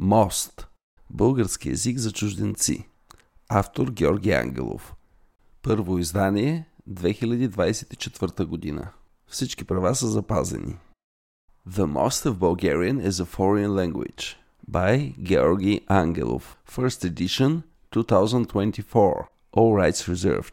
Мост. Български език за чужденци. Автор Георги Ангелов. Първо издание 2024 година. Всички права са запазени. The Most of Bulgarian is a Foreign Language by Georgi Angelov. First edition 2024. All rights reserved.